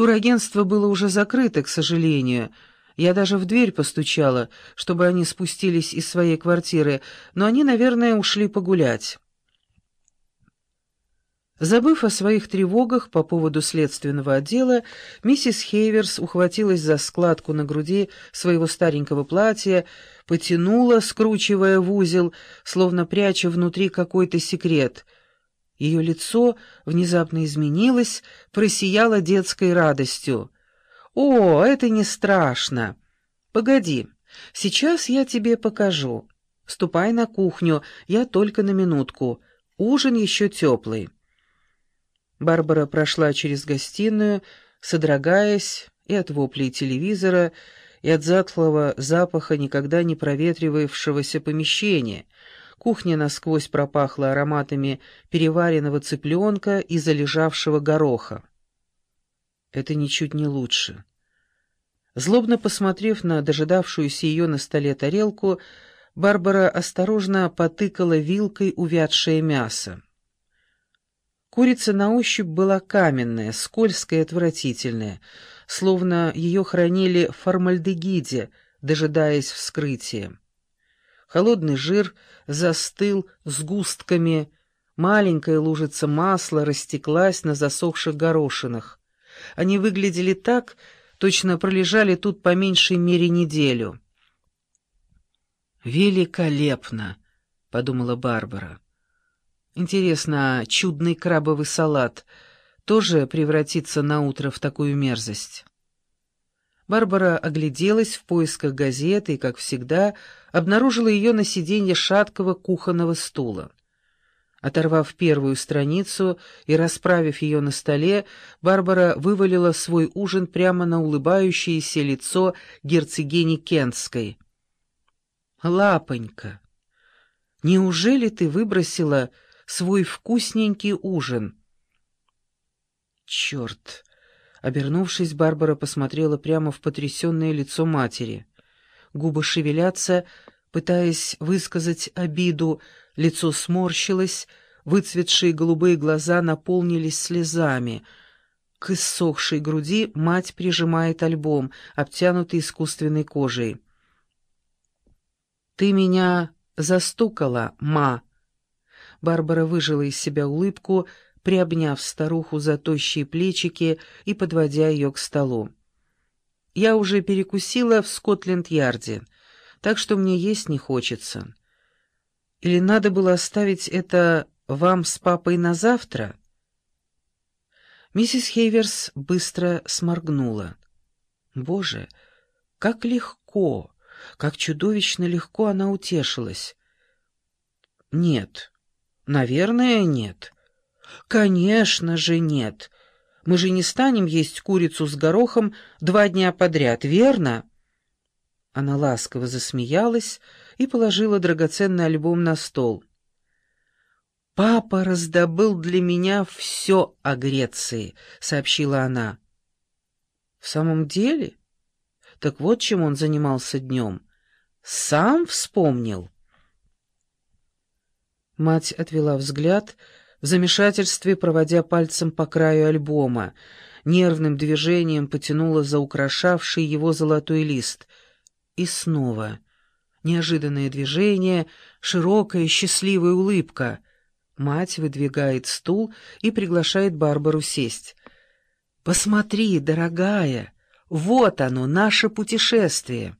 Турагентство было уже закрыто, к сожалению. Я даже в дверь постучала, чтобы они спустились из своей квартиры, но они, наверное, ушли погулять. Забыв о своих тревогах по поводу следственного отдела, миссис Хейверс ухватилась за складку на груди своего старенького платья, потянула, скручивая в узел, словно пряча внутри какой-то секрет. Ее лицо внезапно изменилось, просияло детской радостью. «О, это не страшно! Погоди, сейчас я тебе покажу. Ступай на кухню, я только на минутку. Ужин еще теплый». Барбара прошла через гостиную, содрогаясь и от воплей телевизора, и от затхлого запаха никогда не проветривавшегося помещения. Кухня насквозь пропахла ароматами переваренного цыпленка и залежавшего гороха. Это ничуть не лучше. Злобно посмотрев на дожидавшуюся ее на столе тарелку, Барбара осторожно потыкала вилкой увядшее мясо. Курица на ощупь была каменная, скользкая и отвратительная, словно ее хранили в формальдегиде, дожидаясь вскрытия. Холодный жир застыл сгустками, маленькая лужица масла растеклась на засохших горошинах. Они выглядели так, точно пролежали тут по меньшей мере неделю. «Великолепно!» — подумала Барбара. Интересно, а чудный крабовый салат тоже превратится на утро в такую мерзость? Барбара огляделась в поисках газеты и, как всегда, обнаружила ее на сиденье шаткого кухонного стула. Оторвав первую страницу и расправив ее на столе, Барбара вывалила свой ужин прямо на улыбающееся лицо герцогини Кентской. «Лапонька, неужели ты выбросила свой вкусненький ужин. Черт! Обернувшись, Барбара посмотрела прямо в потрясенное лицо матери. Губы шевелятся, пытаясь высказать обиду, лицо сморщилось, выцветшие голубые глаза наполнились слезами. К иссохшей груди мать прижимает альбом, обтянутый искусственной кожей. «Ты меня застукала, ма!» Барбара выжила из себя улыбку, приобняв старуху за тощие плечики и подводя ее к столу. «Я уже перекусила в Скотленд-Ярде, так что мне есть не хочется. Или надо было оставить это вам с папой на завтра?» Миссис Хейверс быстро сморгнула. «Боже, как легко, как чудовищно легко она утешилась!» «Нет, Наверное, нет. Конечно же, нет. Мы же не станем есть курицу с горохом два дня подряд, верно? Она ласково засмеялась и положила драгоценный альбом на стол. «Папа раздобыл для меня все о Греции», — сообщила она. «В самом деле? Так вот чем он занимался днем. Сам вспомнил?» Мать отвела взгляд, в замешательстве проводя пальцем по краю альбома, нервным движением потянула за украшавший его золотой лист. И снова неожиданное движение, широкая счастливая улыбка. Мать выдвигает стул и приглашает Барбару сесть. «Посмотри, дорогая, вот оно, наше путешествие!»